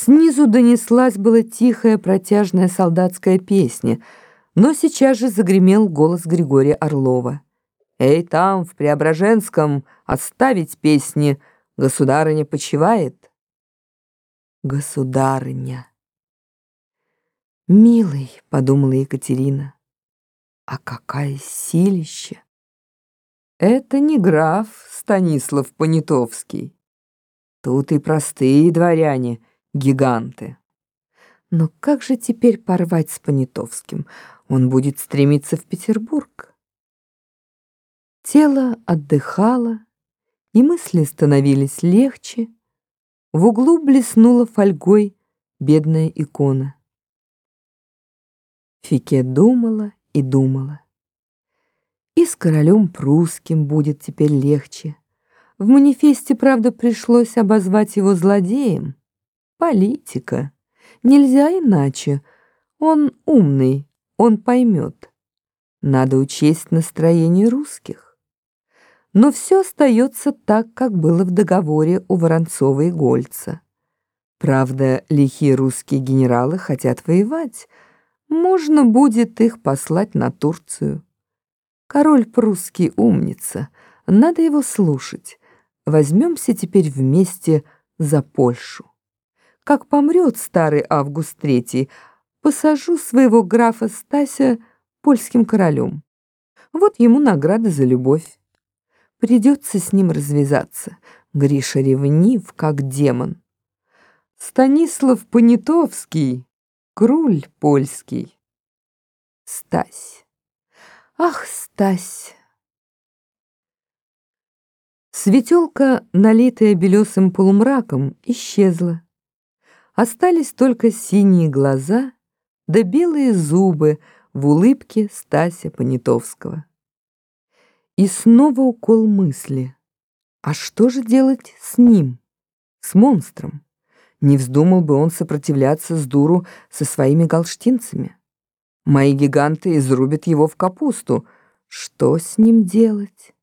Снизу донеслась была тихая протяжная солдатская песня, но сейчас же загремел голос Григория Орлова. «Эй, там, в Преображенском, оставить песни, государыня почивает». «Государыня». «Милый», — подумала Екатерина, — «а какая силища!» Это не граф Станислав Понятовский. Тут и простые дворяне, гиганты. Но как же теперь порвать с Понятовским? Он будет стремиться в Петербург. Тело отдыхало, и мысли становились легче. В углу блеснула фольгой бедная икона. Фике думала и думала. И с королем прусским будет теперь легче. В манифесте, правда, пришлось обозвать его злодеем. Политика. Нельзя иначе. Он умный, он поймет. Надо учесть настроение русских. Но все остается так, как было в договоре у Воронцова и Гольца. Правда, лихие русские генералы хотят воевать. Можно будет их послать на Турцию. Король прусский умница, надо его слушать. Возьмемся теперь вместе за Польшу. Как помрет старый Август III, посажу своего графа Стася польским королем. Вот ему награда за любовь. Придется с ним развязаться. Гриша ревнив, как демон. Станислав Понятовский, круль польский. Стась. Ах, Стась! Светелка, налитая белесым полумраком, исчезла. Остались только синие глаза да белые зубы в улыбке Стася Понятовского. И снова укол мысли. А что же делать с ним, с монстром? Не вздумал бы он сопротивляться с дуру со своими галштинцами? Мои гиганты изрубят его в капусту. Что с ним делать?